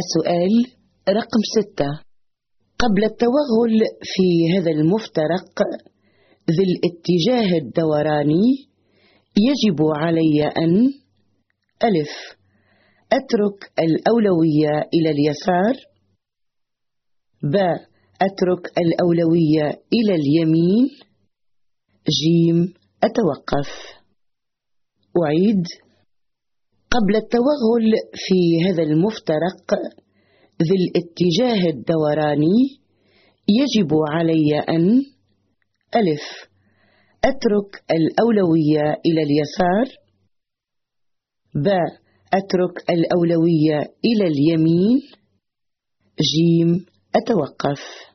السؤال رقم ستة. قبل التوغل في هذا المفترق ذي الاتجاه الدوراني يجب علي أن ألف أترك الأولوية إلى اليسار ب أترك الأولوية إلى اليمين جيم أتوقف. أعيد. قبل التوغل في هذا المفترق ذي الاتجاه الدوراني يجب علي أن ألف أترك الأولوية إلى اليسار ب أترك الأولوية إلى اليمين جيم أتوقف.